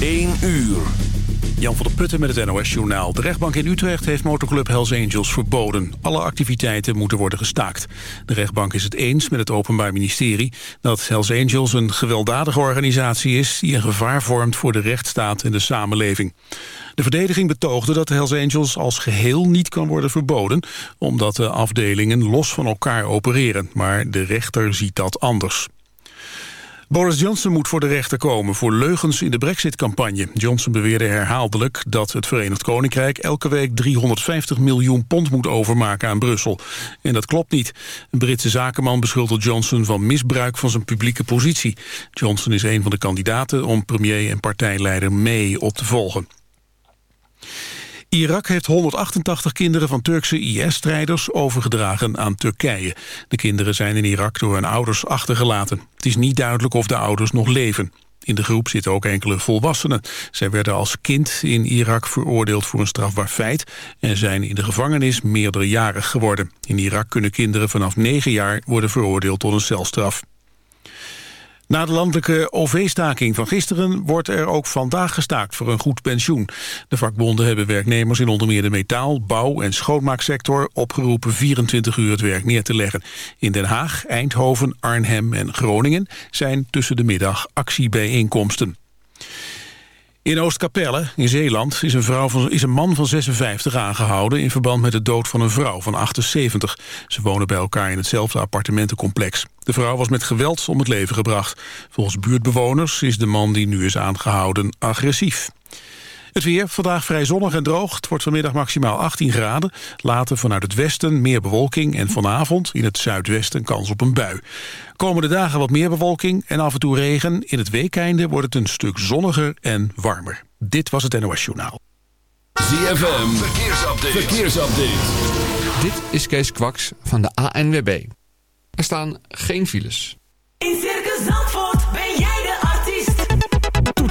1 uur. Jan van der Putten met het NOS-journaal. De rechtbank in Utrecht heeft motorclub Hells Angels verboden. Alle activiteiten moeten worden gestaakt. De rechtbank is het eens met het Openbaar Ministerie... dat Hells Angels een gewelddadige organisatie is... die een gevaar vormt voor de rechtsstaat en de samenleving. De verdediging betoogde dat Hells Angels als geheel niet kan worden verboden... omdat de afdelingen los van elkaar opereren. Maar de rechter ziet dat anders. Boris Johnson moet voor de rechter komen voor leugens in de brexit-campagne. Johnson beweerde herhaaldelijk dat het Verenigd Koninkrijk elke week 350 miljoen pond moet overmaken aan Brussel. En dat klopt niet. Een Britse zakenman beschuldigt Johnson van misbruik van zijn publieke positie. Johnson is een van de kandidaten om premier en partijleider May op te volgen. Irak heeft 188 kinderen van Turkse IS-strijders overgedragen aan Turkije. De kinderen zijn in Irak door hun ouders achtergelaten. Het is niet duidelijk of de ouders nog leven. In de groep zitten ook enkele volwassenen. Zij werden als kind in Irak veroordeeld voor een strafbaar feit... en zijn in de gevangenis meerderjarig geworden. In Irak kunnen kinderen vanaf 9 jaar worden veroordeeld tot een celstraf. Na de landelijke OV-staking van gisteren wordt er ook vandaag gestaakt voor een goed pensioen. De vakbonden hebben werknemers in onder meer de metaal, bouw en schoonmaaksector opgeroepen 24 uur het werk neer te leggen. In Den Haag, Eindhoven, Arnhem en Groningen zijn tussen de middag actiebijeenkomsten. In Oostkapelle, in Zeeland, is een, vrouw van, is een man van 56 aangehouden... in verband met de dood van een vrouw van 78. Ze wonen bij elkaar in hetzelfde appartementencomplex. De vrouw was met geweld om het leven gebracht. Volgens buurtbewoners is de man die nu is aangehouden agressief. Het weer, vandaag vrij zonnig en droog. Het wordt vanmiddag maximaal 18 graden. Later vanuit het westen meer bewolking en vanavond in het zuidwesten kans op een bui. Komende dagen wat meer bewolking en af en toe regen. In het weekeinde wordt het een stuk zonniger en warmer. Dit was het NOS Journaal. ZFM, verkeersupdate. verkeersupdate. Dit is Kees Kwaks van de ANWB. Er staan geen files. In Circus Zandvoort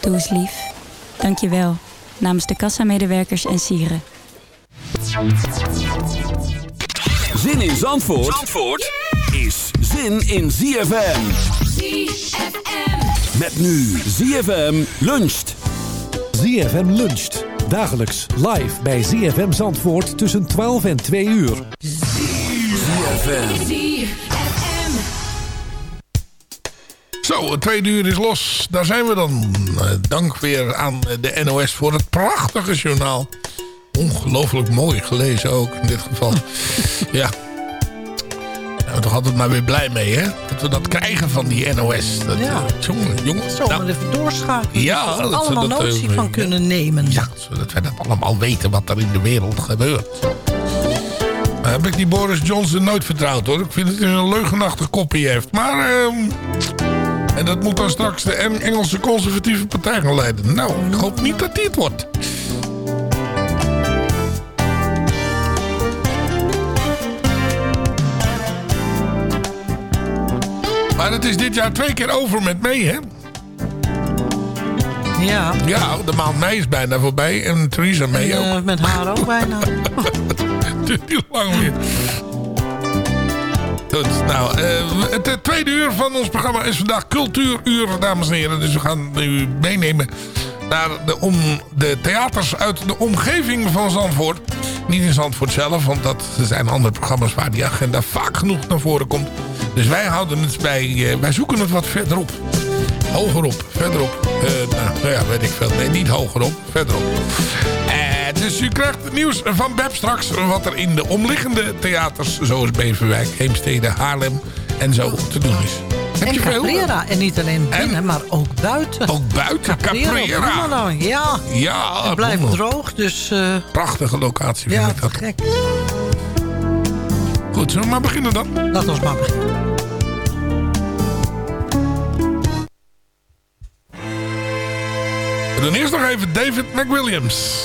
Doe eens lief. Dank je wel. Namens de kassamedewerkers en sieren. Zin in Zandvoort, Zandvoort is zin in ZFM. ZFM. Met nu ZFM luncht. ZFM luncht. Dagelijks live bij ZFM Zandvoort tussen 12 en 2 uur. ZFM. ZFM. Zo, het tweede uur is los. Daar zijn we dan. Eh, dank weer aan de NOS voor het prachtige journaal. Ongelooflijk mooi gelezen ook in dit geval. ja. zijn we toch altijd maar weer blij mee, hè? Dat we dat krijgen van die NOS. Dat, Ja. eh, jongen, jongen. Zomaar Nou, even doorschakelen. Ja, dat we er allemaal dat, notie eh, van kunnen nemen. Ja, zodat wij dat allemaal weten wat er in de wereld gebeurt. Nou, heb ik die Boris Johnson nooit vertrouwd hoor. Ik vind het een leugenachtig kopje heeft. Maar, ehm, en dat moet dan straks de Eng- Engelse conservatieve partij gaan leiden. Nou, ik hoop niet dat die het wordt. Maar het is dit jaar twee keer over met mee, hè? Ja. Ja, de maand mei is bijna voorbij. En Theresa May En, ook. eh, met haar ook bijna. Het duurt niet lang meer. Nou, eh, het, het tweede uur van ons programma is vandaag cultuuruur, dames en heren. Dus we gaan u meenemen naar de, om, de theaters uit de omgeving van Zandvoort. Niet in Zandvoort zelf, want dat zijn andere programma's waar die agenda vaak genoeg naar voren komt. Dus wij houden het bij, eh, wij zoeken het wat verderop. Hogerop, verderop. Eh, nou, nou ja, weet ik veel. Nee, niet hogerop, verderop. Eh, dus u krijgt het nieuws van Beb straks. Wat er in de omliggende theaters, zoals Beverwijk, Heemstede, Haarlem en zo te doen is. Heb en je veel? Caprera. En niet alleen binnen, maar ook buiten. Ook buiten, Caprera. Bloemendaal. Ja. Ja, Het blijft droog, dus... eh, Prachtige locatie vind ja, ik dat. gek. Goed, zullen we maar beginnen dan? Laten we maar beginnen. Doen eerst nog even David McWilliams.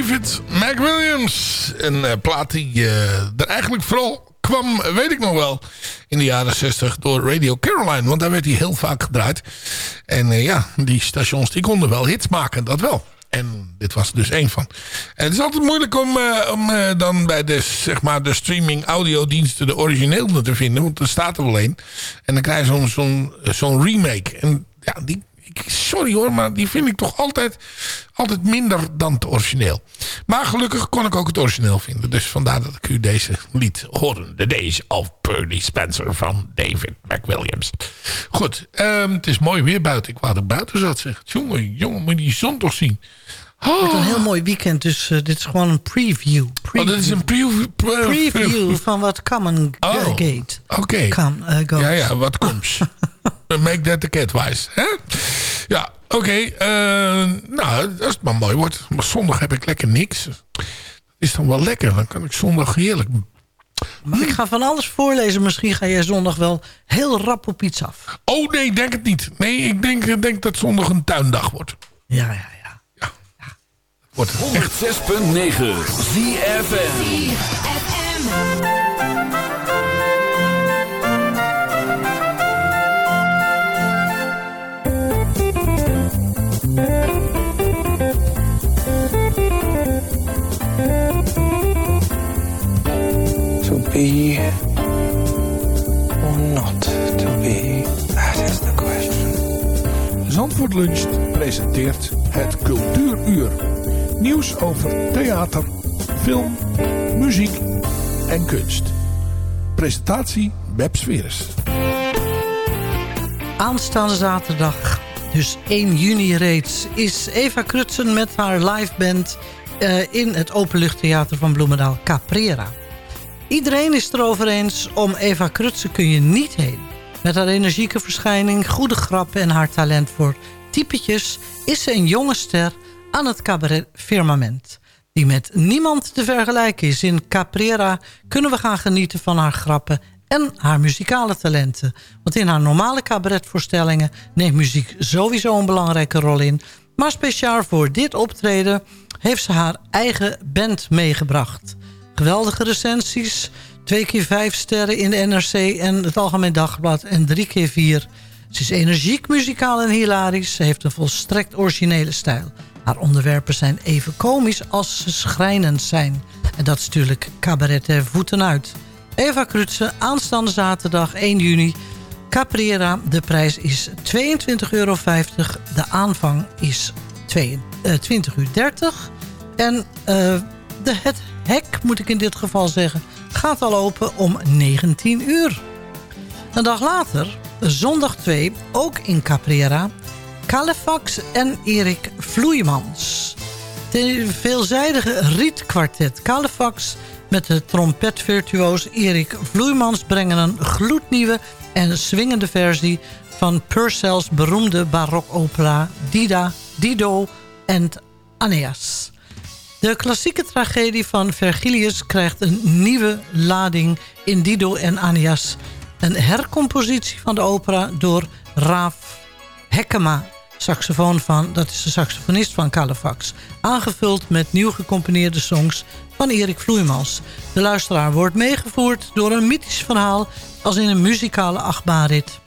David McWilliams. Een eh, plaat die eh, er eigenlijk vooral kwam, weet ik nog wel, in de jaren 60 door Radio Caroline. Want daar werd hij heel vaak gedraaid. En eh, ja, die stations die konden wel hits maken, dat wel. En dit was er dus één van. Het is altijd moeilijk om, om dan bij de, zeg maar, de streaming audiodiensten de origineel te vinden. Want er staat er wel één. En dan krijg je zo'n zo'n zo'n remake. En ja, die, ik- sorry hoor, maar die vind ik toch altijd, altijd minder dan het origineel. Maar gelukkig kon ik ook het origineel vinden. Dus vandaar dat ik u deze liet horen. The Days of Pearly Spencer van David McWilliams. Goed, ehm, het is mooi weer buiten. Ik wou dat buiten zat zeg. Jongen, jongen, moet je die zon toch zien. Het wordt een heel mooi weekend, dus eh, dit is gewoon een preview. Oh, dit is een preview. preview van wat Common Oh, Gate. Oké. Come, eh. Ja, ja, wat komt. Make that the cat wise. Hè? Ja, Oké, eh, nou, als het maar mooi wordt. Maar zondag heb ik lekker niks. Is dan wel lekker. Dan kan ik zondag heerlijk... Maar ik ga van alles voorlezen. Misschien ga jij zondag wel heel rap op iets af. Oh nee, denk het niet. Nee, ik denk, ik denk dat zondag een tuindag wordt. Ja, ja, ja. Wordt het echt 106.9 ZFM. Be or not to be, that is the question. Zandvoort Luncht presenteert het Cultuuruur. Nieuws over theater, film, muziek en kunst. Presentatie Beb Sweres. Aanstaande zaterdag, dus 1 juni reeds... is Eva Krutsen met haar liveband eh in het Openluchttheater van Bloemendaal Caprera. Iedereen is erover eens, om Eva Krutsen kun je niet heen. Met haar energieke verschijning, goede grappen en haar talent voor typetjes... is ze een jonge ster aan het cabaret firmament. Die met niemand te vergelijken is. In Caprera kunnen we gaan genieten van haar grappen en haar muzikale talenten. Want in haar normale cabaretvoorstellingen neemt muziek sowieso een belangrijke rol in. Maar speciaal voor dit optreden heeft ze haar eigen band meegebracht. Geweldige recensies, twee keer vijf sterren in de NRC en het Algemeen Dagblad en drie keer vier. Ze is energiek, muzikaal en hilarisch. Ze heeft een volstrekt originele stijl. Haar onderwerpen zijn even komisch als ze schrijnend zijn. En dat is natuurlijk cabaret voeten uit. Eva Krutse, aanstaande zaterdag 1 juni. Caprera, de prijs is 22,50 euro. De aanvang is 20 uur 30. En eh, de, het hek, moet ik in dit geval zeggen, gaat al open om 19 uur. Een dag later, zondag 2, ook in Caprera... Calefax en Erik Vloeimans. De veelzijdige rietkwartet Calefax met de trompetvirtuoos Erik Vloeimans... brengen een gloednieuwe en swingende versie van Purcell's beroemde barokopera Dida, Dido en Aeneas. De klassieke tragedie van Vergilius krijgt een nieuwe lading in Dido en Aeneas. Een hercompositie van de opera door Raaf Hekkema, saxofoon van, dat is de saxofonist van Calefax. Aangevuld met nieuw gecomponeerde songs van Erik Vloeimans. De luisteraar wordt meegevoerd door een mythisch verhaal als in een muzikale achtbaanrit.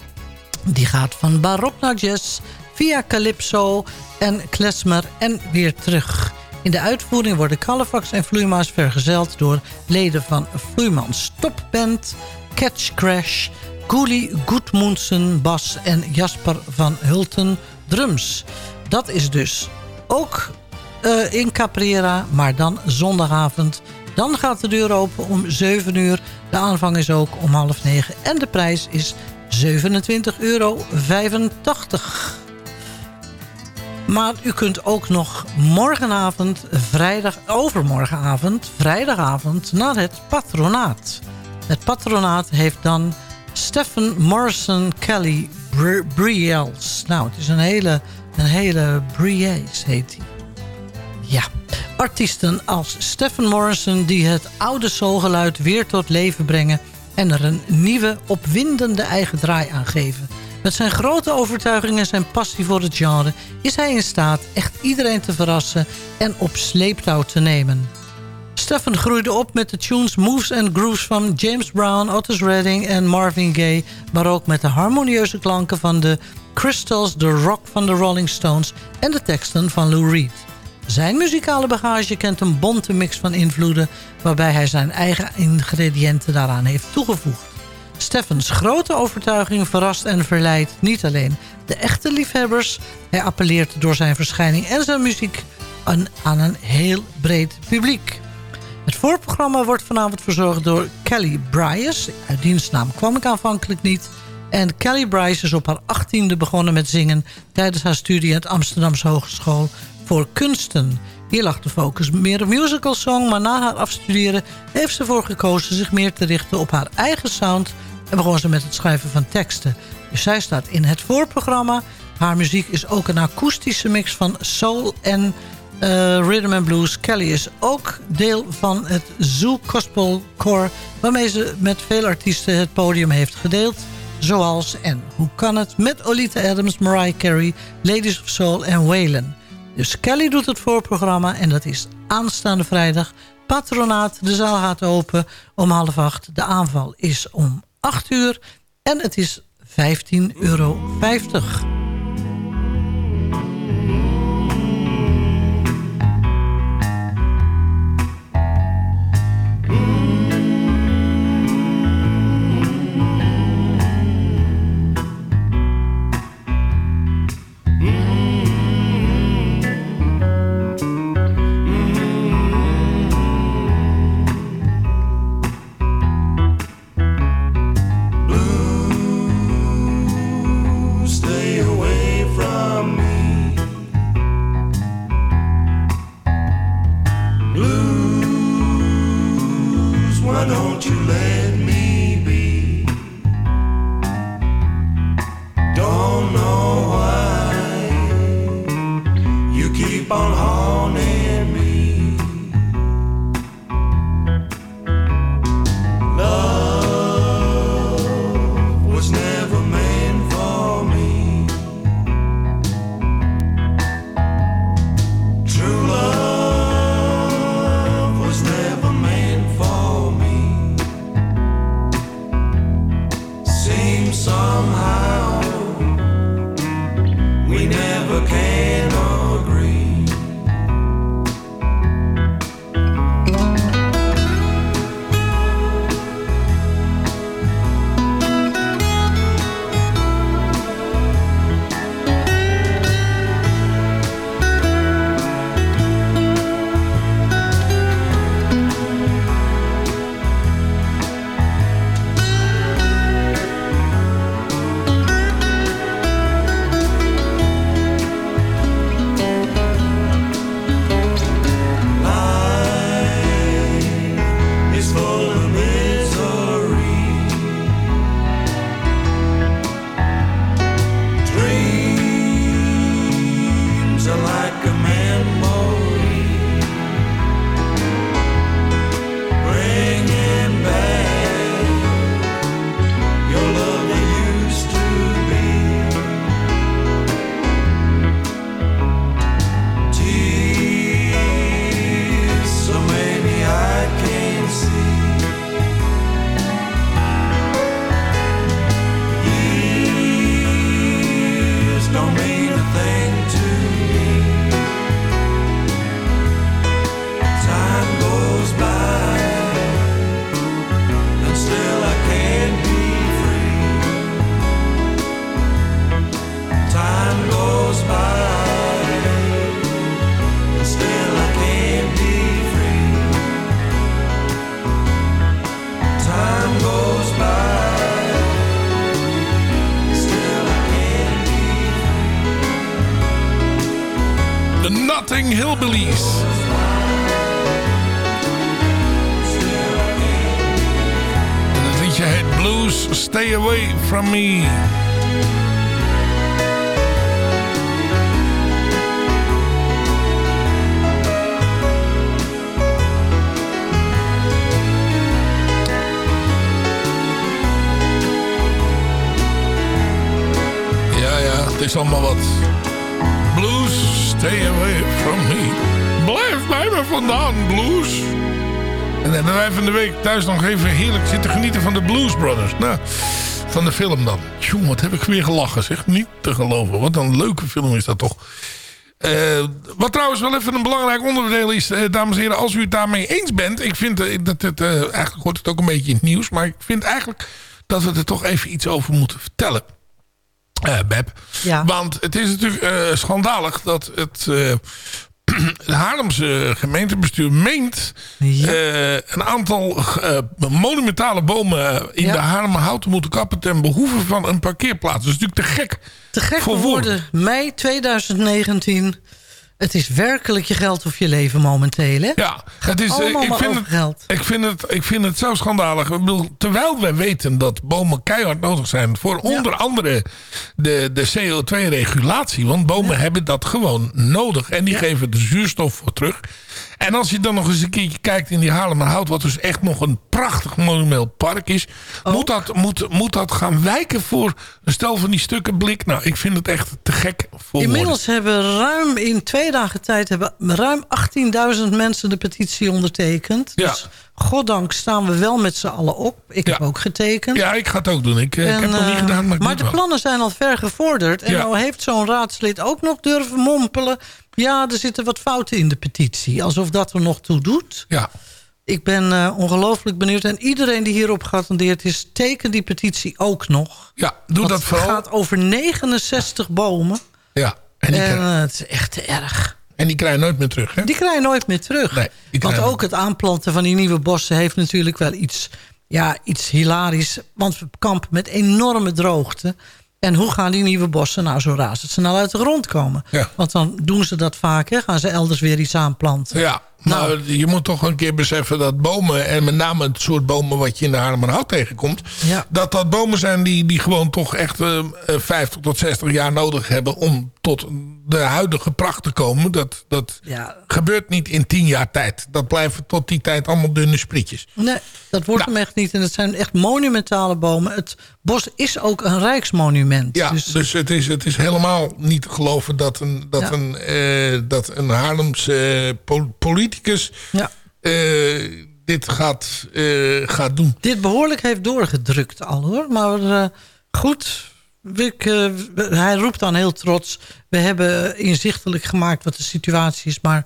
Die gaat van barok naar jazz, via calypso en klezmer en weer terug. In de uitvoering worden Calefax en Vloeimans vergezeld door leden van Vloeimans Topband, Catch Crash, Koelie Goedmoensen bas en Jasper van Hulten drums. Dat is dus ook eh, in Caprera, maar dan zondagavond. Dan gaat de deur open om 7 uur. De aanvang is ook om half 9 en de prijs is 27,85 euro. Maar u kunt ook nog morgenavond, vrijdag, overmorgenavond, vrijdagavond naar het patronaat. Het patronaat heeft dan Stephen Morrison Kelly Br Briels. Nou, het is een hele, een hele Briels heet hij. Ja, artiesten als Stephen Morrison die het oude soulgeluid weer tot leven brengen... en er een nieuwe, opwindende eigen draai aan geven. Met zijn grote overtuiging en zijn passie voor het genre... is hij in staat echt iedereen te verrassen en op sleeptouw te nemen. Stephen groeide op met de tunes Moves and Grooves van James Brown, Otis Redding en Marvin Gaye... maar ook met de harmonieuze klanken van de Crystals, de rock van de Rolling Stones... en de teksten van Lou Reed. Zijn muzikale bagage kent een bonte mix van invloeden... waarbij hij zijn eigen ingrediënten daaraan heeft toegevoegd. Steffens grote overtuiging verrast en verleidt niet alleen de echte liefhebbers... hij appelleert door zijn verschijning en zijn muziek aan, aan een heel breed publiek. Het voorprogramma wordt vanavond verzorgd door Kelly Bryce. Uit dienstnaam kwam ik aanvankelijk niet. En Kelly Bryce is op haar achttiende begonnen met zingen... tijdens haar studie aan het Amsterdamse Hogeschool voor Kunsten. Hier lag de focus meer op musical song... maar na haar afstuderen heeft ze ervoor gekozen zich meer te richten op haar eigen sound... en begon ze met het schrijven van teksten. Dus zij staat in het voorprogramma. Haar muziek is ook een akoestische mix van soul en eh, rhythm and blues. Kelly is ook deel van het Zoo Gospel Core... waarmee ze met veel artiesten het podium heeft gedeeld. Zoals, en hoe kan het, met Olita Adams, Mariah Carey... Ladies of Soul en Waylon. Dus Kelly doet het voorprogramma en dat is aanstaande vrijdag. Patronaat, de zaal gaat open om half acht. De aanval is om acht uur en het is 15,50 euro. Is allemaal wat. Blues, stay away from me. Blijf bij me vandaan, blues. En dan hebben wij van de week thuis nog even heerlijk zitten genieten van de Blues Brothers. Nou, van de film dan. Tjoe, wat heb ik weer gelachen, zeg. Niet te geloven. Wat een leuke film is dat toch. Eh, wat trouwens wel even een belangrijk onderdeel is, eh, dames en heren, als u het daarmee eens bent. Ik vind eh, dat het, eigenlijk hoort het ook een beetje in het nieuws, maar ik vind eigenlijk dat we er toch even iets over moeten vertellen. Eh Beb. Want het is natuurlijk eh, schandalig dat het het Haarlemse gemeentebestuur meent een aantal monumentale bomen in de Haarlemmerhout te moeten kappen ten behoeve van een parkeerplaats. Dat is natuurlijk te gek. Te gek voor voor woorden. Mei 2019 Het is werkelijk je geld of je leven momenteel, hè? Ja, het is, Allemaal ik, vind het, geld. ik, vind het, ik vind het zo schandalig. Ik bedoel, terwijl wij weten dat bomen keihard nodig zijn... voor onder andere de, de CO2-regulatie. Want bomen hebben dat gewoon nodig. En die geven de zuurstof voor terug. En als je dan nog eens een keertje kijkt in die Haarlemmerhout... wat dus echt nog een prachtig monumeel park is... Moet, dat, moet, moet dat gaan wijken voor een stel van die stukken blik? Nou, ik vind het echt te gek voor woorden. Inmiddels hebben ruim in twee dagen tijd... hebben ruim 18.000 mensen de petitie ondertekend. Ja. Dus goddank staan we wel met z'n allen op. Ik heb ook getekend. Ja, ik ga het ook doen. Ik, eh, ik heb het nog niet eh, gedaan, maar maar de wel. plannen zijn al ver gevorderd. En Ja. nou heeft zo'n raadslid ook nog durven mompelen... ja, er zitten wat fouten in de petitie. Alsof dat er nog toe doet. Ja. Ik ben eh, ongelooflijk benieuwd. En iedereen die hierop geattendeerd is... teken die petitie ook nog. Ja, doe Want dat vooral. Het gaat over 69 bomen. Ja, en En, die, krijgen, eh, het is echt te erg. en die krijgen nooit meer terug, hè? Die krijg je nooit meer terug. Nee, Want ook het aanplanten van die nieuwe bossen... heeft natuurlijk wel iets, ja, iets hilarisch. Want we kampen met enorme droogte. En hoe gaan die nieuwe bossen nou zo razendsnel uit de grond komen? Ja. Want dan doen ze dat vaak, hè? gaan ze elders weer iets aanplanten. Ja, nou, je moet toch een keer beseffen dat bomen... en met name het soort bomen wat je in de Haarlemmerhout tegenkomt... Ja. dat dat bomen zijn die, die gewoon toch echt eh, eh, 50 tot 60 jaar nodig hebben... om tot de huidige pracht te komen. Dat, dat Ja. gebeurt niet in 10 jaar tijd. Dat blijven tot die tijd allemaal dunne sprietjes. Nee, dat wordt hem echt niet. En het zijn echt monumentale bomen. Het bos is ook een rijksmonument. Ja, Dus dus, het, is, het is helemaal niet te geloven dat een, dat Ja. een, eh, dat een Haarlemse eh, po- politicus Ja. eh, dit gaat, eh, gaat doen. dit behoorlijk heeft doorgedrukt al hoor. Maar eh, goed, ik, hij roept dan heel trots... we hebben inzichtelijk gemaakt wat de situatie is... maar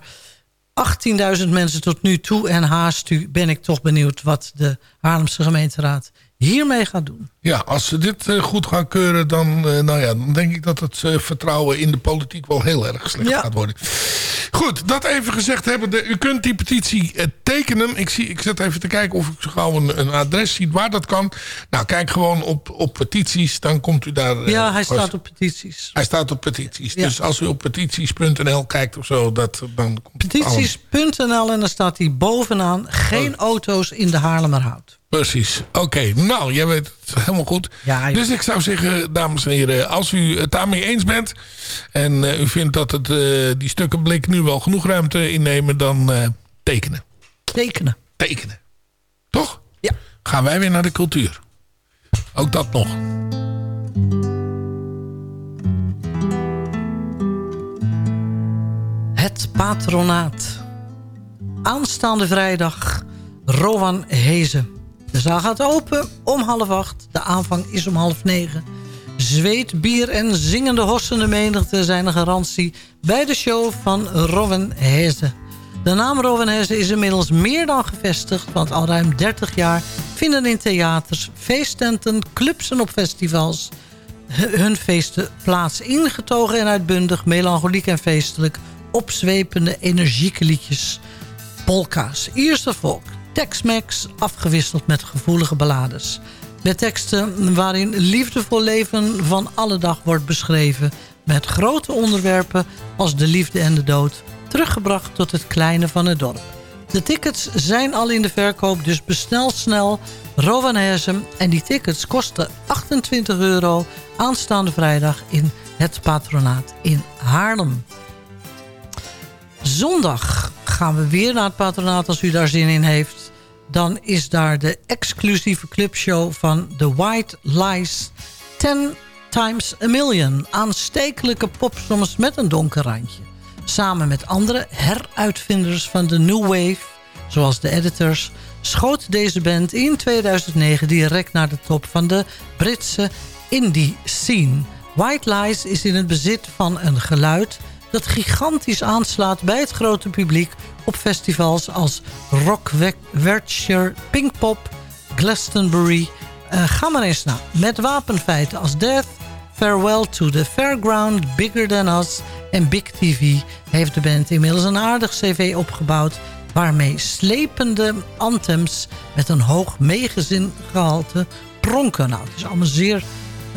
18.000 mensen tot nu toe en haast u... ben ik toch benieuwd wat de Haarlemse gemeenteraad hiermee gaat doen. Ja, als ze dit eh, goed gaan keuren, dan, eh, nou ja, dan denk ik dat het eh, vertrouwen in de politiek wel heel erg slecht Ja. gaat worden. Goed, dat even gezegd hebbende. U kunt die petitie tekenen. Ik, zie, ik zet even te kijken of ik zo gauw een, een adres zie waar dat kan. Nou, kijk gewoon op, op petities, dan komt u daar... ja, hij staat op petities. Hij staat op petities. Ja. Dus als u op petities.nl kijkt of zo, dat, dan komt Petities.nl en dan staat hij bovenaan... geen Oh. auto's in de Haarlemmerhout. Precies. Oké, nou, jij weet het helemaal goed. Ja, dus ik zou zeggen, dames en heren, als u het daarmee eens bent... en eh, u vindt dat het, eh, die stukken blik nu wel genoeg ruimte innemen... dan eh, tekenen. Tekenen. Tekenen. Toch? Ja. Gaan wij weer naar de cultuur. Ook dat nog. Het patronaat. Aanstaande vrijdag, Rowan Hezen. De zaal gaat open om half acht. De aanvang is om half negen. Zweet, bier en zingende hossende menigte zijn een garantie... bij de show van Rowan Hezen. De naam Rowan Hezen is inmiddels meer dan gevestigd... want al ruim 30 jaar vinden in theaters, feesttenten, clubs en op festivals hun feesten plaats. Ingetogen en uitbundig, melancholiek en feestelijk. Opzwepende, energieke liedjes. Polka's, Ierse volk, Tex-Mex, afgewisseld met gevoelige ballades. Met teksten waarin liefdevol leven van alle dag wordt beschreven... met grote onderwerpen als de liefde en de dood... teruggebracht tot het kleine van het dorp. De tickets zijn al in de verkoop, dus bestel snel Rowan. En die tickets kosten 28 euro aanstaande vrijdag in het patronaat in Haarlem. Zondag gaan we weer naar het patronaat als u daar zin in heeft. Dan is daar de exclusieve clubshow van The White Lies 10 Times a Million. Aanstekelijke popsongs met een donker randje. Samen met andere heruitvinders van de New Wave, zoals de Editors... schoot deze band in 2009 direct naar de top van de Britse indie scene. White Lies is in het bezit van een geluid dat gigantisch aanslaat bij het grote publiek op festivals als Rock Werchter, Pinkpop, Glastonbury. Uh, ga maar eens. Met wapenfeiten als Death, Farewell to the Fairground, Bigger Than Us en Big TV... heeft de band inmiddels een aardig cv opgebouwd... waarmee slepende anthems met een hoog meegezingehalte pronken. Nou, het is allemaal zeer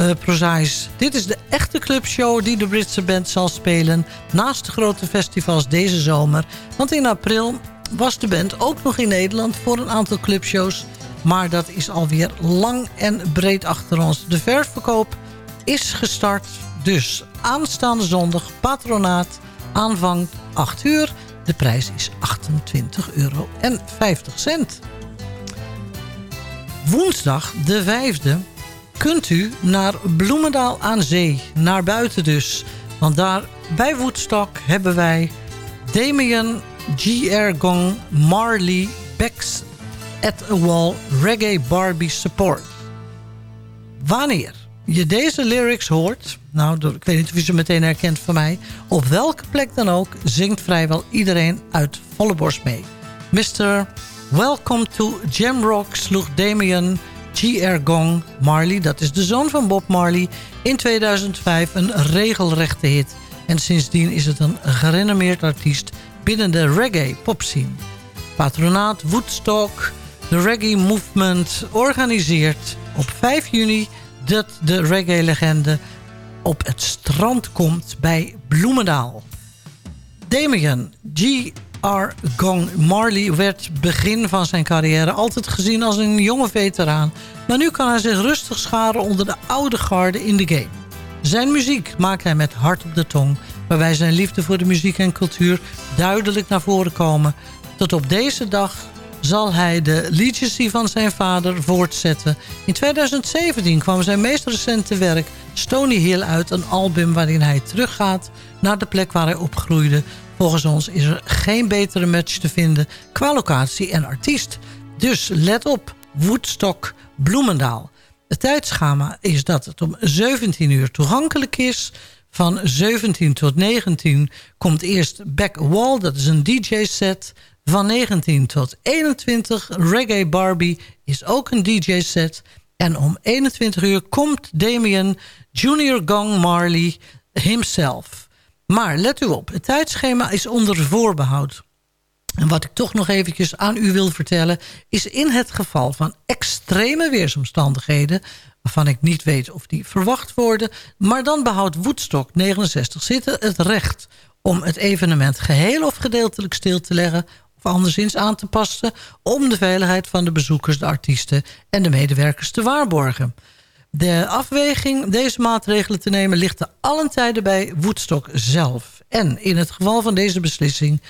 prozaïs. Dit is de echte clubshow die de Britse band zal spelen... naast de grote festivals deze zomer. Want in april was de band ook nog in Nederland voor een aantal clubshows... maar dat is alweer lang en breed achter ons. De ververkoop is gestart, dus aanstaande zondag patronaat... aanvang 8 uur. De prijs is 28,50 euro. Woensdag de 5e kunt u naar Bloemendaal aan Zee. Naar buiten dus. Want daar bij Woodstock hebben wij Damien G.R. Gong Marley Becks at a Wall Reggae Barbie Support. Wanneer je deze lyrics hoort... nou, ik weet niet of je ze meteen herkent van mij... op welke plek dan ook zingt vrijwel iedereen uit volle borst mee. Mr. Welcome to Jamrock sloeg Damien G.R. Gong Marley... dat is de zoon van Bob Marley... in 2005 een regelrechte hit. En sindsdien is het een gerenommeerd artiest... binnen de reggae popscene. Patronaat Woodstock, de Reggae Movement... organiseert op 5 juni dat de reggae-legende... op het strand komt bij Bloemendaal. Damien G. R. Gong Marley werd begin van zijn carrière altijd gezien als een jonge veteraan. Maar nu kan hij zich rustig scharen onder de oude garde in de game. Zijn muziek maakt hij met hart op de tong... waarbij zijn liefde voor de muziek en cultuur duidelijk naar voren komen. Tot op deze dag zal hij de legacy van zijn vader voortzetten. In 2017 kwam zijn meest recente werk Stony Hill uit... een album waarin hij teruggaat naar de plek waar hij opgroeide... Volgens ons is er geen betere match te vinden qua locatie en artiest. Dus let op, Woodstock Bloemendaal. Het tijdschema is dat het om 17 uur toegankelijk is. Van 17 tot 19 komt eerst Back Wall, dat is een DJ-set. Van 19 tot 21 Reggae Barbie is ook een DJ-set. En om 21 uur komt Damien Junior Gong Marley himself. Maar let u op, het tijdschema is onder voorbehoud. En wat ik toch nog eventjes aan u wil vertellen... is in het geval van extreme weersomstandigheden... waarvan ik niet weet of die verwacht worden... maar dan behoudt Woodstock 69 zitten het recht... om het evenement geheel of gedeeltelijk stil te leggen... of anderszins aan te passen... om de veiligheid van de bezoekers, de artiesten en de medewerkers te waarborgen... De afweging deze maatregelen te nemen ligt te allen tijden bij Woodstock zelf. En in het geval van deze beslissing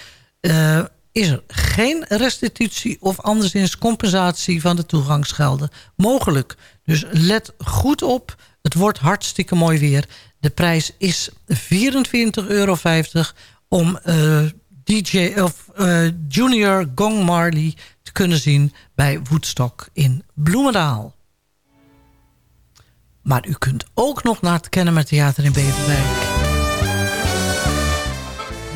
uh, is er geen restitutie of anderszins compensatie van de toegangsgelden mogelijk. Dus let goed op, het wordt hartstikke mooi weer. De prijs is 24,50 euro om uh, DJ of uh, Junior Gong Marley te kunnen zien bij Woodstock in Bloemendaal. Maar u kunt ook nog naar het Kennemer Theater in Beverwijk.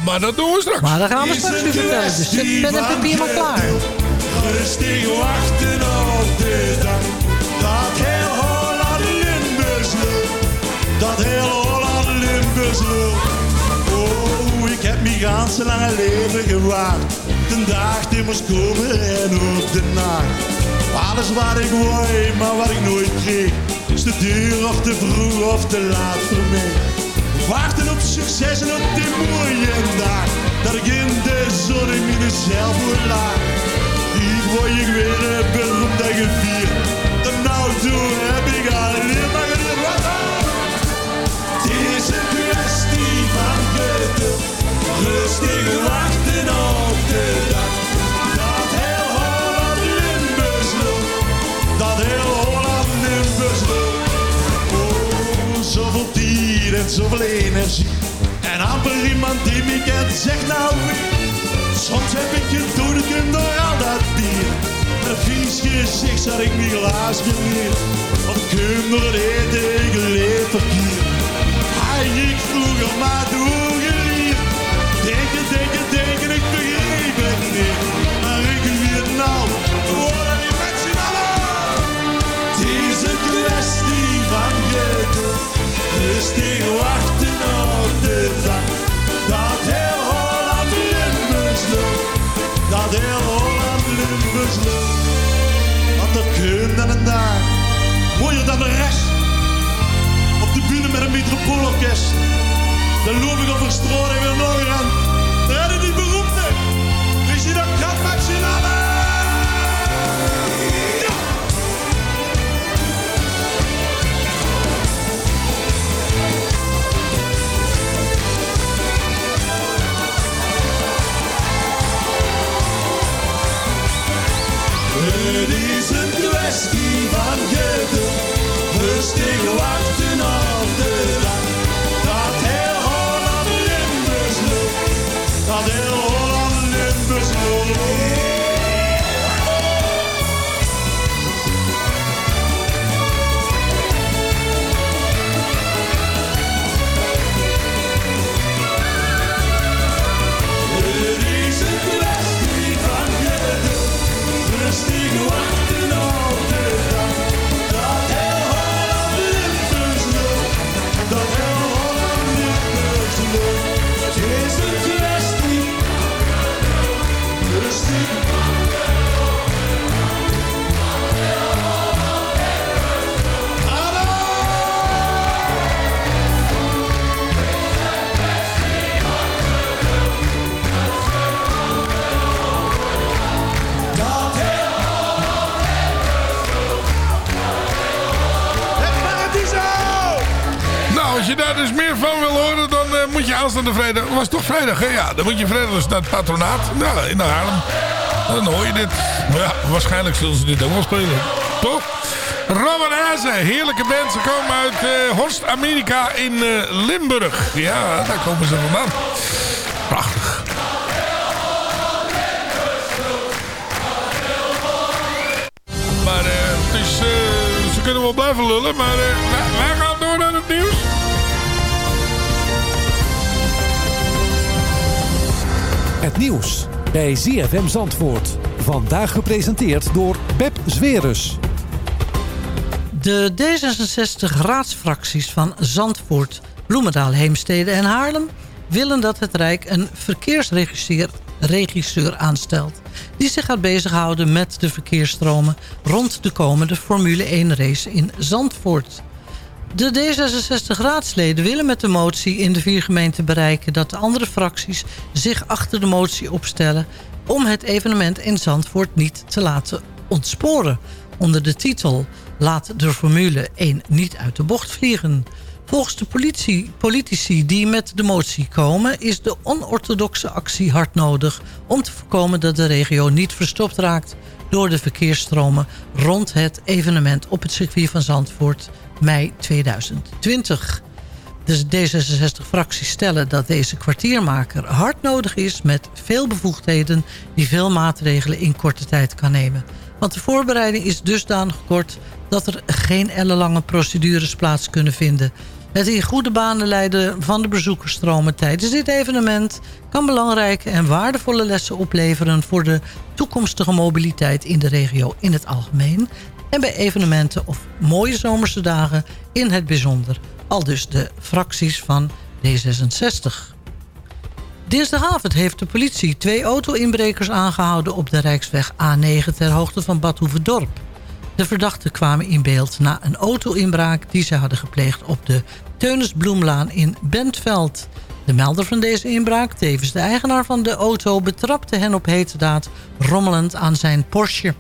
Maar dat doen we straks. Maar dat gaan we straks u vertellen. Dus zet pen en papier maar klaar. Rustig wachten op de dag. Dat heel Holland loopt. Dat heel Holland loopt. Ganse lange leven gewaard. De dag die moest komen en ook de nacht. Alles waar ik wou, maar wat ik nooit kreeg is te duur of te vroeg of te laat voor mij. Wachten op succes en op die mooie dag. Dat ik in de zon in mezelf word laag. Ik word ik weer een beroemd en gevierd. De nou toen heb Rustig wachten op de dag. Dat heel Holland Limburgs loopt. Dat heel Holland Limburgs loopt. Oh, zoveel dier en zoveel energie. En amper iemand die me kent zegt nou. Soms heb ik je doden door al dat bier. Een vies gezicht zat ik niet glaas geleerd. Of kun door het eten geleerd verkeer. Hij ik vroeger maar doorgeleerd. Denken, denken, ik begreep het niet. Maar ik nou, worden die mensen allen. Het is een kwestie van geduld. Rustig wachten op de dag. Dat heel Holland Limburgs loopt. Dat heel Holland loopt. Want er komt dan een dag, mooier dan de rest. Dan loop ik over straat en weer nog aan. Kwestie van geduld. Rustig aanstaande vrijdag... Was toch vrijdag, hè? Ja, dan moet je vrijdag naar het patronaat. Nou, in Haarlem. Dan hoor je dit. Maar ja, waarschijnlijk zullen ze dit ook wel spelen. Toch? Hazen, heerlijke band. Ze komen uit eh, Horst, Amerika in eh, Limburg. Ja, daar komen ze vandaan. Prachtig. Maar eh, het is, ze kunnen wel blijven lullen, maar wij gaan Het nieuws bij ZFM Zandvoort. Vandaag gepresenteerd door Pep Zwerus. De D66-raadsfracties van Zandvoort, Bloemendaal, Heemstede en Haarlem... willen dat het Rijk een verkeersregisseur regisseur aanstelt... die zich gaat bezighouden met de verkeersstromen... rond de komende Formule 1-race in Zandvoort. De D66-raadsleden willen met de motie in de vier gemeenten bereiken... dat de andere fracties zich achter de motie opstellen... om het evenement in Zandvoort niet te laten ontsporen. Onder de titel Laat de Formule 1 niet uit de bocht vliegen. Volgens de politici die met de motie komen... is de onorthodoxe actie hard nodig... om te voorkomen dat de regio niet verstopt raakt... door de verkeersstromen rond het evenement op het circuit van Zandvoort... mei 2020. De D66-fracties stellen dat deze kwartiermaker hard nodig is... met veel bevoegdheden die veel maatregelen in korte tijd kan nemen. Want de voorbereiding is dusdanig kort... dat er geen ellenlange procedures plaats kunnen vinden. Het in goede banen leiden van de bezoekersstromen tijdens dit evenement... kan belangrijke en waardevolle lessen opleveren... voor de toekomstige mobiliteit in de regio in het algemeen... en bij evenementen of mooie zomerse dagen in het bijzonder. Al dus de fracties van D66. Dinsdagavond heeft de politie twee auto-inbrekers aangehouden... op de Rijksweg A9 ter hoogte van Badhoevedorp. De verdachten kwamen in beeld na een auto-inbraak... die ze hadden gepleegd op de Teunisbloemlaan in Bentveld. De melder van deze inbraak, tevens de eigenaar van de auto... betrapte hen op hete daad rommelend aan zijn Porsche.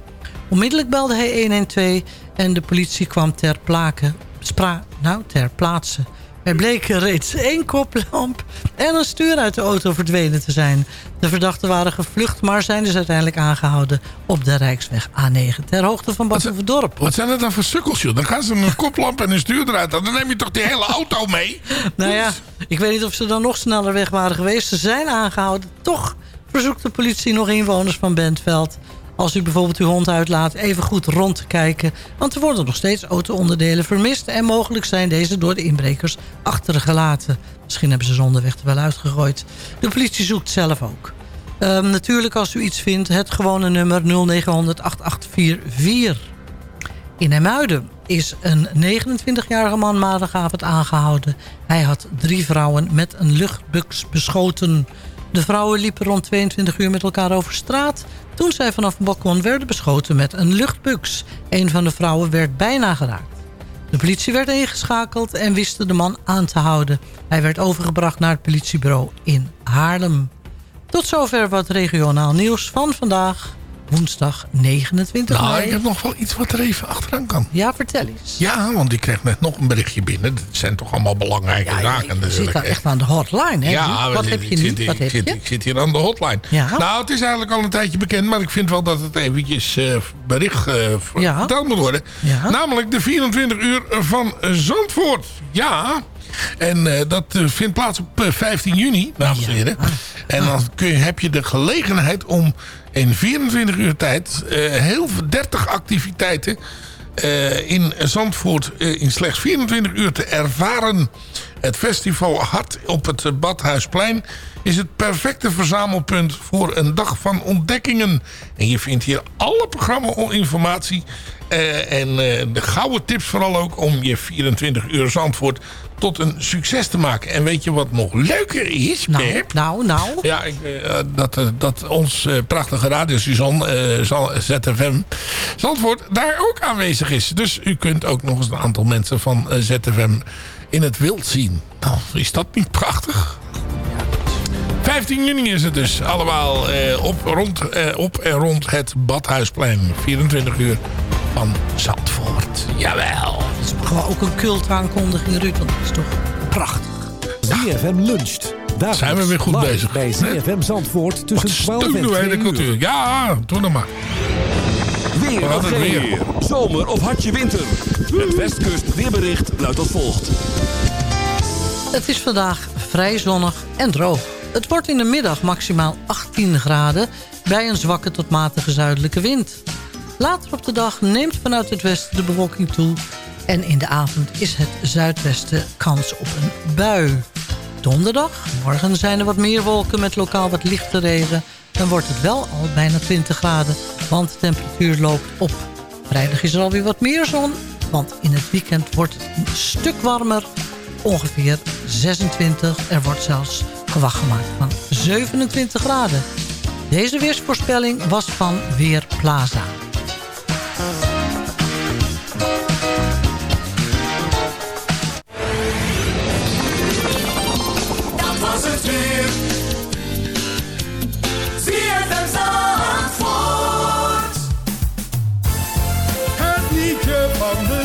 Onmiddellijk belde hij 112 en de politie kwam ter, plake, spra, nou, ter plaatse. Er bleek reeds één koplamp en een stuur uit de auto verdwenen te zijn. De verdachten waren gevlucht, maar zijn dus uiteindelijk aangehouden op de Rijksweg A9 ter hoogte van Badhoevedorp. Wat zijn dat dan voor sukkels, joh? Dan gaan ze een koplamp en een stuur eruit. Dan neem je toch die hele auto mee? Nou ja, ik weet niet of ze dan nog sneller weg waren geweest. Ze zijn aangehouden. Toch verzoekt de politie nog inwoners van Bentveld... als u bijvoorbeeld uw hond uitlaat, even goed rond te kijken. Want er worden nog steeds auto-onderdelen vermist... en mogelijk zijn deze door de inbrekers achtergelaten. Misschien hebben ze ze onderweg er wel uitgegooid. De politie zoekt zelf ook. Ehm, natuurlijk als u iets vindt, het gewone nummer 0900 8844. In Hemuiden is een 29-jarige man maandagavond aangehouden. Hij had drie vrouwen met een luchtbuks beschoten. De vrouwen liepen rond 22 uur met elkaar over straat... toen zij vanaf een balkon werden beschoten met een luchtbuks. Een van de vrouwen werd bijna geraakt. De politie werd ingeschakeld en wist de man aan te houden. Hij werd overgebracht naar het politiebureau in Haarlem. Tot zover wat regionaal nieuws van vandaag, woensdag 29 Nou, mei. ik heb nog wel iets wat er even achteraan kan. Ja, vertel eens. Ja, want ik kreeg net nog een berichtje binnen. Dat zijn toch allemaal belangrijke zaken. Je zit daar echt aan de hotline, hè? Ja, Wat heb je zit, nu? Wat ik, heb zit, je? ik zit hier aan de hotline. Ja. Nou, het is eigenlijk al een tijdje bekend, maar ik vind wel dat het eventjes eh, bericht eh, Ja. verteld moet worden. Namelijk de 24 uur van Zandvoort. Ja. En eh, dat eh, vindt plaats op eh, 15 juni, dames en heren. En dan kun je, heb je de gelegenheid om in 24 uur tijd eh, heel veel 30 activiteiten eh, in Zandvoort eh, in slechts 24 uur te ervaren. Het festival Hart op het eh, Badhuisplein is het perfecte verzamelpunt voor een dag van ontdekkingen. En je vindt hier alle programma-informatie eh, en eh, de gouden tips vooral ook om je 24 uur Zandvoort tot een succes te maken. En weet je wat nog leuker is, Nou, nou, nou. Ja, ik, eh, dat, eh, dat ons eh, prachtige eh, Zan- ZFM Zandvoort daar ook aanwezig is. Dus u kunt ook nog eens een aantal mensen van ZFM in het wild zien. Nou, is dat niet prachtig? 15 juni is het dus. Allemaal op, rond, op en rond het Badhuisplein. 24 uur van Zandvoort. Jawel. Dat is gewoon ook een cultaankondiging, Ruud. Want dat is toch prachtig. ZFM luncht. Dagelijks Zijn we weer goed bezig. Bij ZFM Zandvoort tussen 12 en Steun 2 wij de uur. cultuur. Ja, doe dan maar. Weer of het geen weer. weer. Zomer of hartje winter. Het Westkust weerbericht luidt als volgt. Het is vandaag vrij zonnig en droog. Het wordt in de middag maximaal 18 graden bij een zwakke tot matige zuidelijke wind. Later op de dag neemt vanuit het westen de bewolking toe... en in de avond is het zuidwesten kans op een bui. Donderdag, morgen zijn er wat meer wolken met lokaal wat lichte regen... dan wordt het wel al bijna 20 graden, want de temperatuur loopt op. Vrijdag is er alweer wat meer zon, want in het weekend wordt het een stuk warmer ongeveer 26. Er wordt zelfs gewacht gemaakt van 27 graden. Deze weersvoorspelling was van Weerplaza.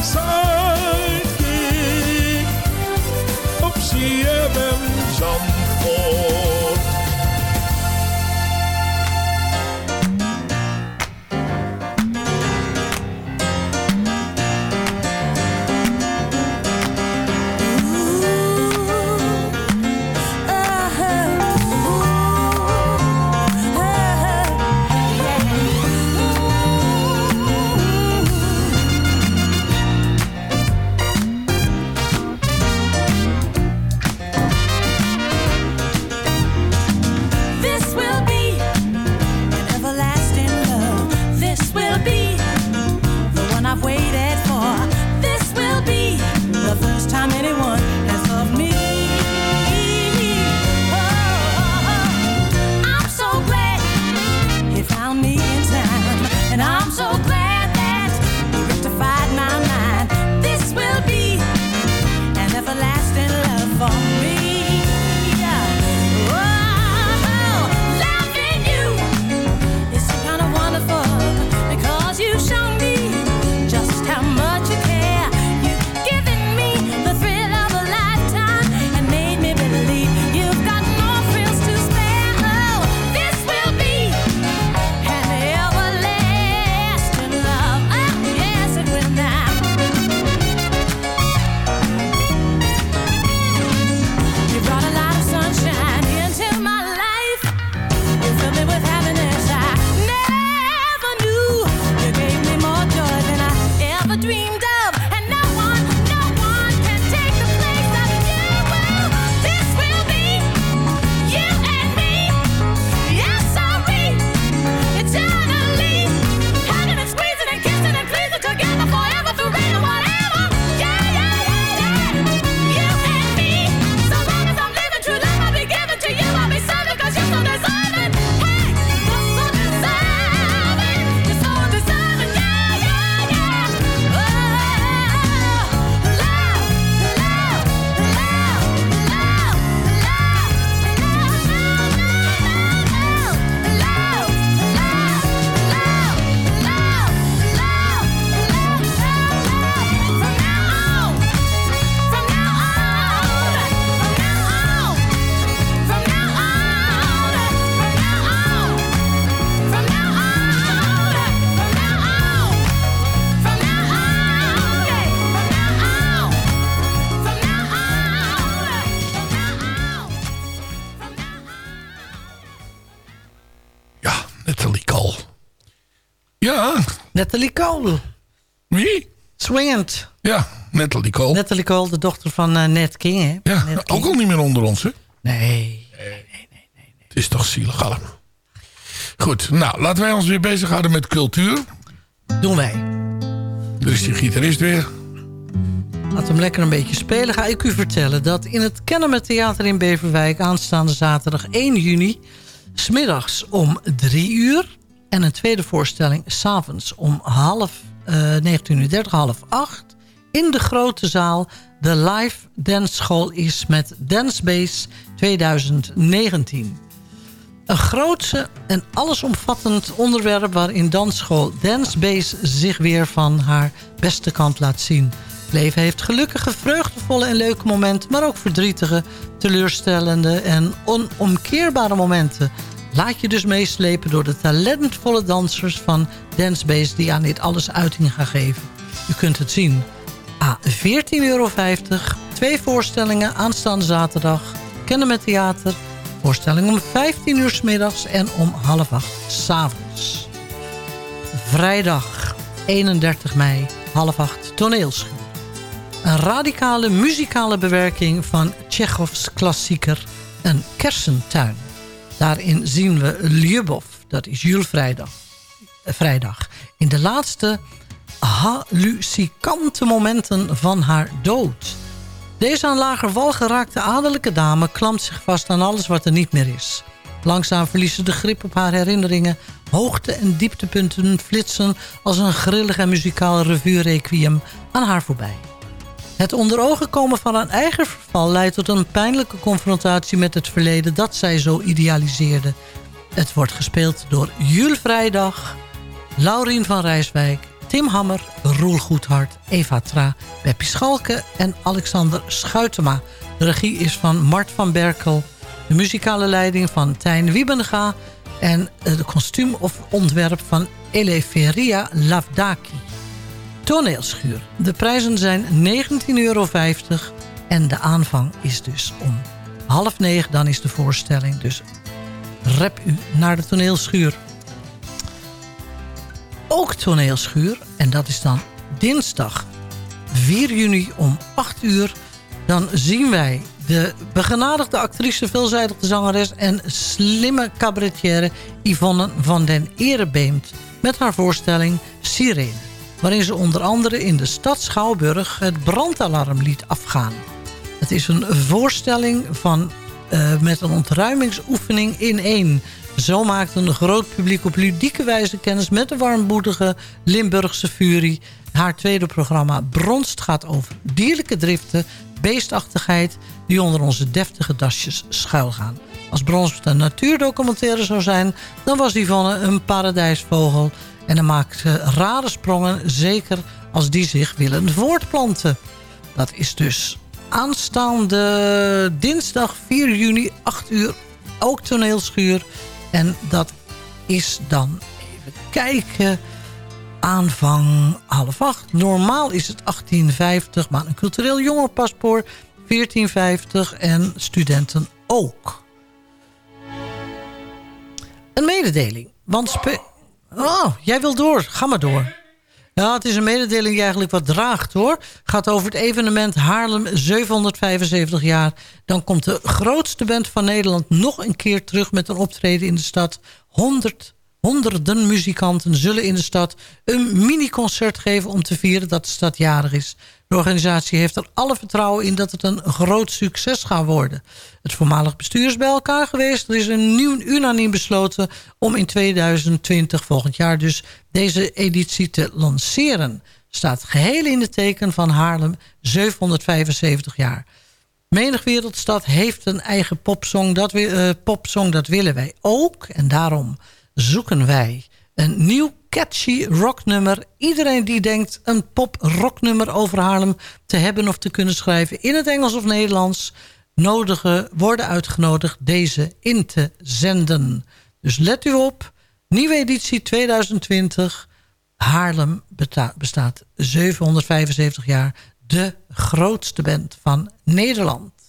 De Zuidkiek. Op ZFM Zandvoort. Natalie Cole. Wie? Swingend. Ja, Natalie Cole. Natalie Cole, de dochter van uh, Ned King, hè? Ja, ook al niet meer onder ons, hè? Nee. nee, nee, nee, nee. Het is toch zielig allemaal. Goed, nou, laten wij ons weer bezighouden met cultuur. Doen wij. Er is die gitarist weer. Laat hem lekker een beetje spelen. Ga ik u vertellen dat in het Kennemer Theater in Beverwijk... aanstaande zaterdag 1 juni... smiddags om 3 uur... en een tweede voorstelling s'avonds om half uh, 19.30, half 8... in de grote zaal de live dance school is met Dance Base 2019. Een grootse en allesomvattend onderwerp... waarin dansschool Dance Base zich weer van haar beste kant laat zien... Het leven heeft gelukkige, vreugdevolle en leuke momenten... maar ook verdrietige, teleurstellende en onomkeerbare momenten. Laat je dus meeslepen door de talentvolle dansers van Dancebase... die aan dit alles uiting gaan geven. U kunt het zien. A, 14,50 euro. Twee voorstellingen aanstaande zaterdag. Kennen met theater. Voorstelling om 15 uur s middags en om half acht s avonds. Vrijdag 31 mei, half acht, toneelschuur. Een radicale muzikale bewerking van Tsjechovs klassieker Een kersentuin. Daarin zien we Ljubov, dat is Jules Vrijdag, Vrijdag. In de laatste hallucinante momenten van haar dood. Deze aan lager wal geraakte adellijke dame klampt zich vast aan alles wat er niet meer is. Langzaam verliest ze de grip op haar herinneringen. Hoogte- en dieptepunten flitsen als een grillig en muzikaal revue-requiem aan haar voorbij. Het onder ogen komen van haar eigen verval leidt tot een pijnlijke confrontatie met het verleden dat zij zo idealiseerde. Het wordt gespeeld door Jules Vrijdag, Laurien van Rijswijk, Tim Hammer, Roel Goedhart, Eva Tra, Beppie Schalke en Alexander Schuitema. De regie is van Mart van Berkel, de muzikale leiding van Tijn Wiebenga en de kostuumontwerp van Eleferia Lavdaki toneelschuur. De prijzen zijn 19,50 euro en de aanvang is dus om half negen. Dan is de voorstelling, dus rep u naar de toneelschuur. Ook toneelschuur, en dat is dan dinsdag 4 juni om 8 uur. Dan zien wij de begenadigde actrice, veelzijdige zangeres... en slimme cabaretière Yvonne van den Erebeemt... met haar voorstelling Sirene waarin ze onder andere in de stad Schouwburg het brandalarm liet afgaan. Het is een voorstelling van, uh, met een ontruimingsoefening in één. Zo maakt een groot publiek op ludieke wijze kennis met de warmboedige Limburgse furie. Haar tweede programma Bronst gaat over dierlijke driften, beestachtigheid... die onder onze deftige dasjes schuilgaan. Als Bronst een natuurdocumentaire zou zijn... dan was Yvonne een paradijsvogel en dan maakt ze rare sprongen, zeker als die zich willen voortplanten. Dat is dus aanstaande dinsdag 4 juni, 8 uur, ook toneelschuur. En dat is dan, even kijken, aanvang half acht. Normaal is het 1850, maar een cultureel jongerenpaspoort 1450 en studenten ook. Een mededeling, want... Oh, jij wil door. Ga maar door. Ja, het is een mededeling die eigenlijk wat draagt hoor. Gaat over het evenement Haarlem 775 jaar. Dan komt de grootste band van Nederland nog een keer terug met een optreden in de stad. 100 Honderden muzikanten zullen in de stad een mini-concert geven... om te vieren dat de stad jarig is. De organisatie heeft er alle vertrouwen in dat het een groot succes gaat worden. Het voormalig bestuur is bij elkaar geweest. Er is een nieuw unaniem besloten om in 2020, volgend jaar dus... deze editie te lanceren. Staat geheel in het teken van Haarlem 775 jaar. Menig wereldstad heeft een eigen popsong. Dat, uh, popsong, dat willen wij ook. En daarom zoeken wij een nieuw catchy rocknummer. Iedereen die denkt een pop-rocknummer over Haarlem te hebben of te kunnen schrijven... in het Engels of Nederlands, nodigen worden uitgenodigd deze in te zenden. Dus let u op, nieuwe editie 2020. Haarlem bestaat 775 jaar. De grootste band van Nederland.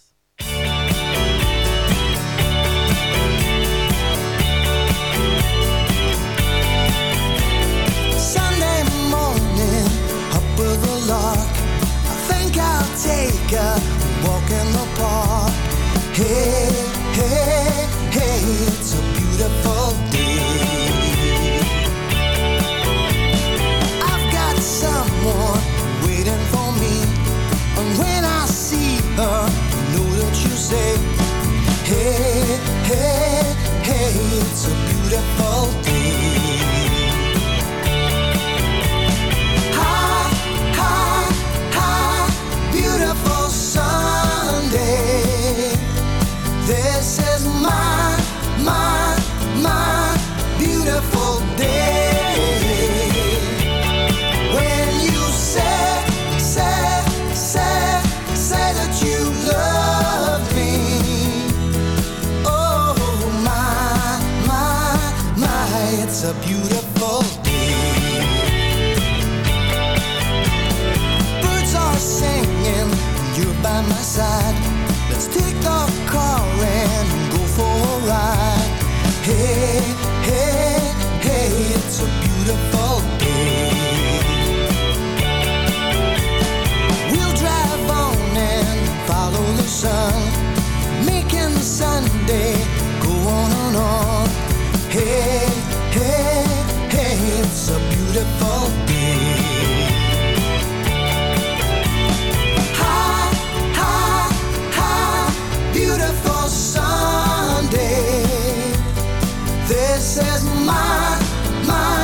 My,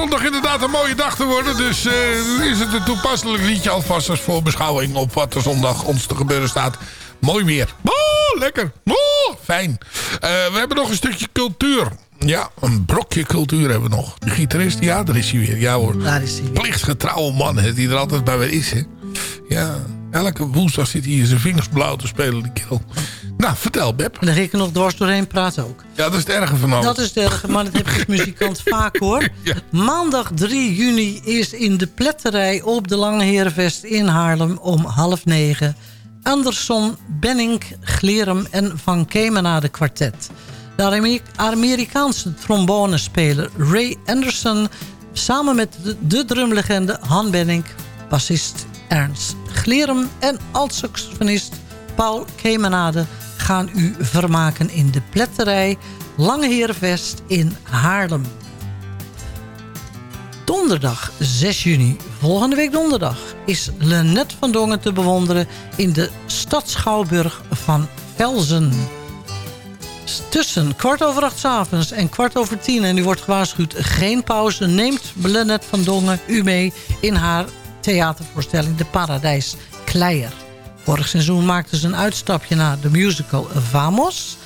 zondag inderdaad een mooie dag te worden. Dus eh, is het een toepasselijk liedje alvast als voor beschouwing op wat er zondag ons te gebeuren staat. Mooi weer. Oh, lekker. Oh, fijn. Eh, we hebben nog een stukje cultuur. Ja, een brokje cultuur hebben we nog. De gitarist, ja, daar is hij weer. Ja hoor. Daar is hij. Plichtgetrouwe man, hè, die er altijd bij weer is. Hè. Ja, elke woensdag zit hij zijn vingers blauw te spelen, die kerel. Nou, vertel, Beb. En dan ga ik er nog dwars doorheen praten ook. Ja, dat is het erge van alles. Dat is het erge, maar dat heb als muzikant vaak hoor. Maandag 3 juni is in de pletterij op de Lange Herenvest in Haarlem om half negen. Anderson, Benning, Glerum en Van Kemenade kwartet. De Amer- Amerikaanse trombonespeler Ray Anderson... samen met de, de drumlegende Han Benning, bassist Ernst Glerum... en altsaxofonist Paul Kemenade gaan u vermaken in de pletterij Lange Herenvest in Haarlem. Donderdag 6 juni, volgende week donderdag, is Lennet van Dongen te bewonderen in de Stadschouwburg van Velzen. Tussen kwart over acht avonds en kwart over tien, en u wordt gewaarschuwd, geen pauze, neemt Lennet van Dongen u mee in haar theatervoorstelling De Paradijs Kleier. Vorig seizoen maakten ze een uitstapje naar de musical Vamos.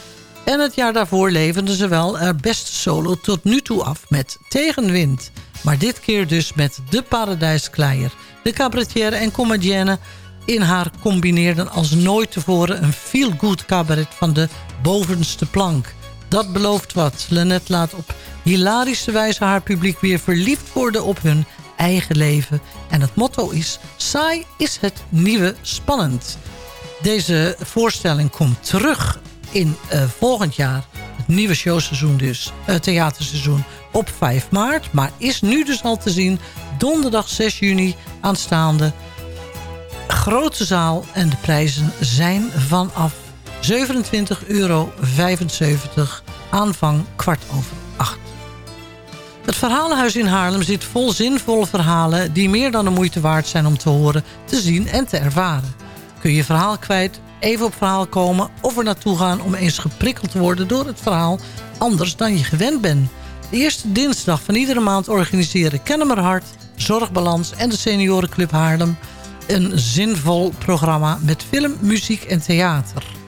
En het jaar daarvoor leverden ze wel haar beste solo tot nu toe af met Tegenwind. Maar dit keer dus met De Paradijskleier. De cabaretière en comedienne in haar combineerden als nooit tevoren... een feel-good cabaret van de bovenste plank. Dat belooft wat. Lennet laat op hilarische wijze haar publiek weer verliefd worden op hun eigen leven. En het motto is, saai is het nieuwe spannend. Deze voorstelling komt terug in eh, volgend jaar. Het nieuwe showseizoen dus, het theaterseizoen, op 5 maart. Maar is nu dus al te zien, donderdag 6 juni aanstaande. Grote zaal en de prijzen zijn vanaf 27,75 euro. Aanvang kwart over acht. Het Verhalenhuis in Haarlem zit vol zinvolle verhalen... die meer dan de moeite waard zijn om te horen, te zien en te ervaren. Kun je verhaal kwijt, even op verhaal komen... of er naartoe gaan om eens geprikkeld te worden door het verhaal... anders dan je gewend bent. De eerste dinsdag van iedere maand organiseren Kennemer Hart, Zorgbalans en de Seniorenclub Haarlem... een zinvol programma met film, muziek en theater.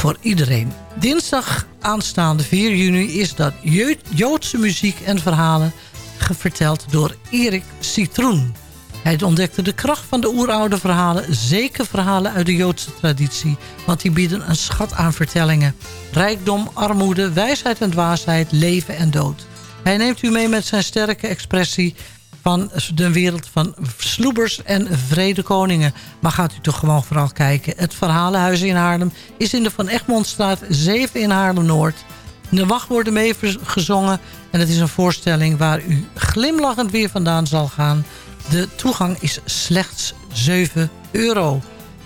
Voor iedereen. Dinsdag aanstaande 4 juni is dat Jo- Joodse muziek en verhalen... verteld door Erik Citroen. Hij ontdekte de kracht van de oeroude verhalen, zeker verhalen uit de Joodse traditie, want die bieden een schat aan vertellingen. Rijkdom, armoede, wijsheid en dwaasheid, leven en dood. Hij neemt u mee met zijn sterke expressie van de wereld van sloebers en vrede koningen. Maar gaat u toch gewoon vooral kijken. Het Verhalenhuis in Haarlem is in de Van Egmondstraat 7 in Haarlem-Noord. De wacht worden mee gezongen en het is een voorstelling waar u glimlachend weer vandaan zal gaan. De toegang is slechts 7 euro.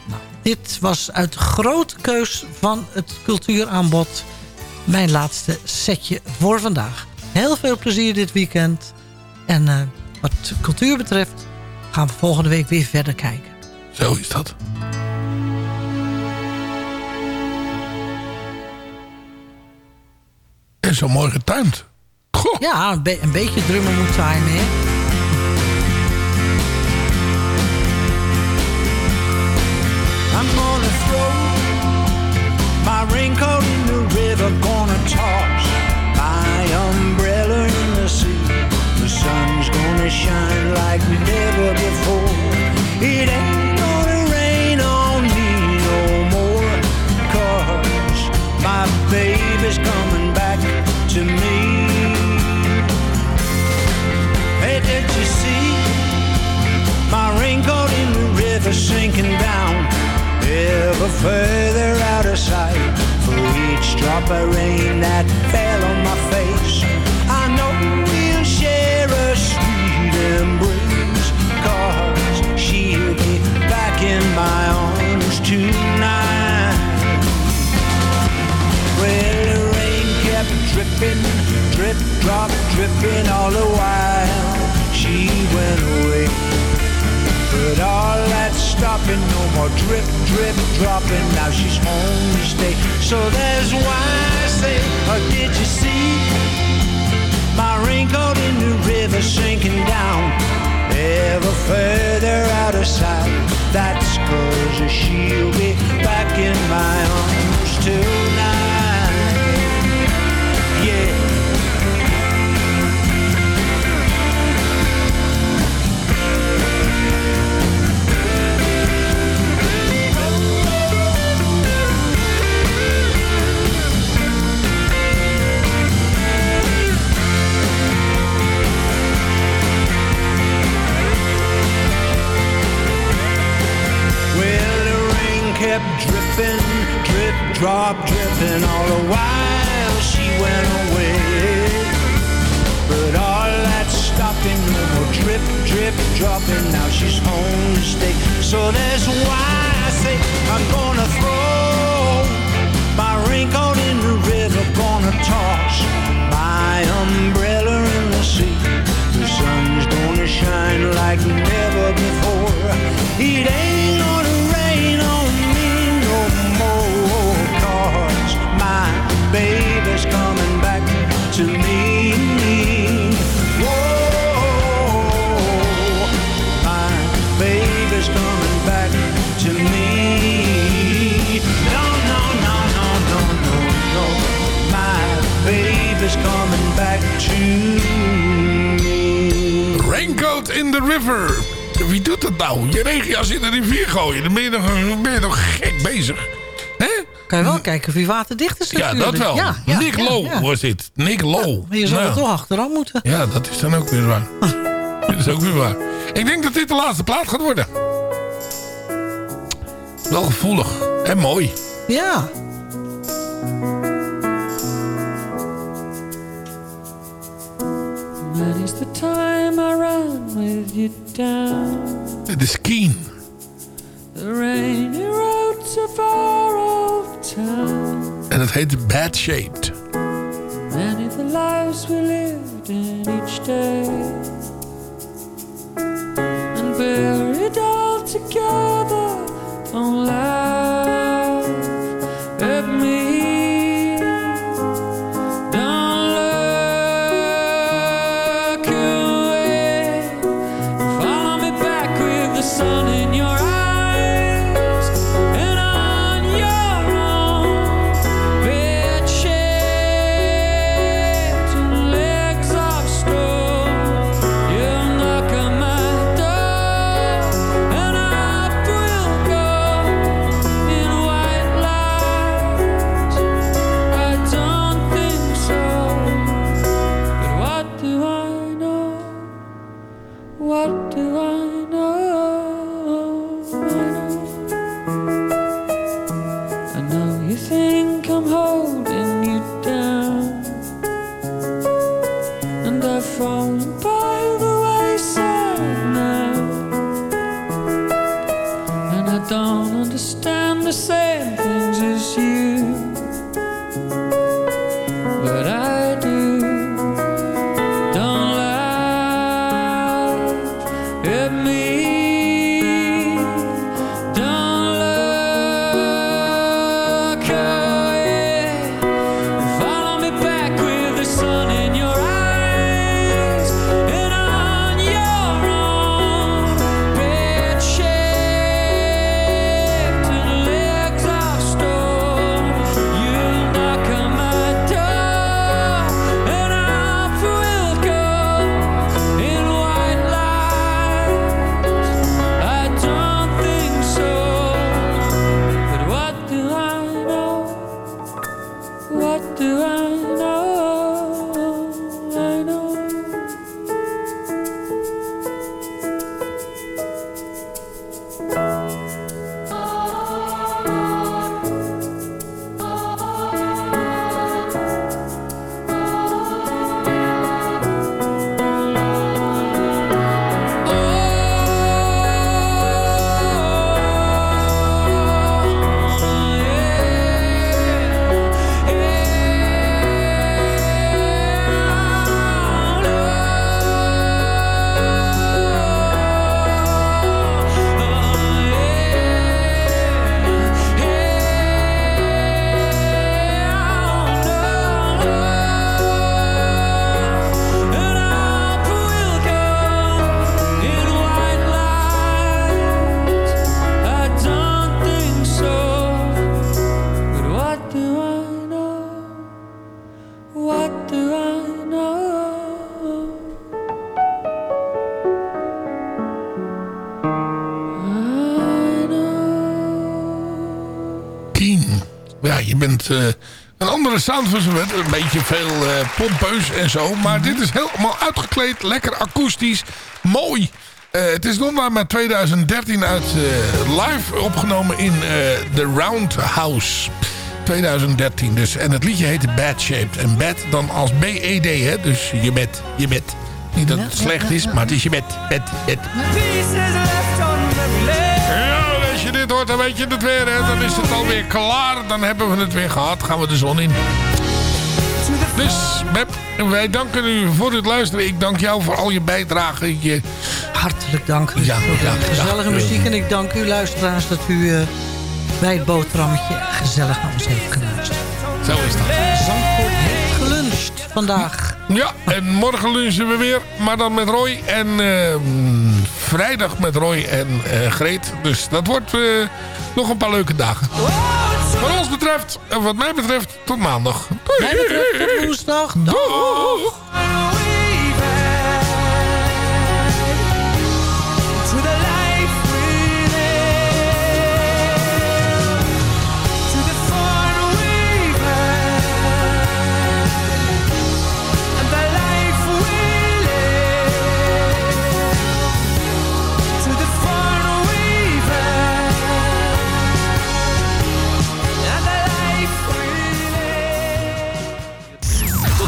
Nou, dit was uit grote keus van het cultuuraanbod mijn laatste setje voor vandaag. Heel veel plezier dit weekend. En eh, wat cultuur betreft gaan we volgende week weer verder kijken. Zo is dat. En zo mooi getuind. Ja, een, be- een beetje drummen moet zijn, hè? I'm gonna throw my raincoat in the river, gonna toss my umbrella gonna shine like never before. It ain't gonna rain on me no more, cause my baby's coming back to me. Hey, did you see my raincoat in the river sinking down? ever further out of sight. For each drop of rain that fell on my face, I know we'll share a she'll be back in my arms tonight. Well, the rain kept dripping, drip, drop, dripping all the while she went away. But all stopping, no more drip, drip, dropping. Now she's home to stay. So that's why I say, oh, did you see my raincoat in the river sinking down? Ever further out of sight. That's cause she'll be back in my arms tonight. Kept dripping, drip, drop, dripping all the while she went away. But all that stopping, no more drip, drip, dropping. Now she's home to stay. So that's why I say I'm gonna throw my raincoat in the river, gonna toss my umbrella in the sea. The sun's gonna shine like never before. It ain't gonna rain baby's coming back to me. Whoa, my baby's coming back to me. No, no, no, no, no, no, no. My baby's coming back to me. Raincoat in the river. Wie doet dat nou? Je regenjas in de rivier gooien. Dan ben je ben nog gek bezig. Kan je wel kijken of hij waterdicht is Ja, natuurlijk. dat wel. Ja, ja, Nick ja, Low ja. was dit. Nick Low. Maar je zou Nou, er toch achteraan moeten. Ja, dat is dan ook weer waar. dat is ook weer waar. Ik denk dat dit de laatste plaat gaat worden. Wel gevoelig en mooi. Ja. Many's the time I run with you down Het is Keen. the rainy road so far town. En het heet Bad Shaped. Many the lives we lived in each day, and buried all together. Don't laugh But Ja, je bent eh, een andere sound van zijn Een beetje veel eh pompeus en zo. Maar dit is helemaal uitgekleed. Lekker akoestisch. Mooi. Eh, het is nog maar met 2013 uit live opgenomen in The Roundhouse. 2013 dus. En het liedje heette Bad Shaped. En bad dan als B-E-D, hè. Dus je bed, je bed. Niet dat het slecht is, maar het is je bed. Bed, bed. Dan weet je het weer. Hè. Dan is het alweer klaar. Dan hebben we het weer gehad. Gaan we de zon in. Dus, Beb, wij danken u voor het luisteren. Ik dank jou voor al je bijdrage. Je... Hartelijk dank. Ja, ja, Gezellige ja. muziek. En ik dank u luisteraars dat u eh, bij het boterhammetje gezellig naar ons heeft geluisterd. Zo is dat. Zandvoort heeft geluncht vandaag. Ja, en morgen lunchen we weer. Maar dan met Roy. En eh, vrijdag met Roy en eh, Greet. Dus dat wordt eh, nog een paar leuke dagen. Wat ons betreft, en wat mij betreft, tot maandag. Doei. Mij betreft tot woensdag. Doeg.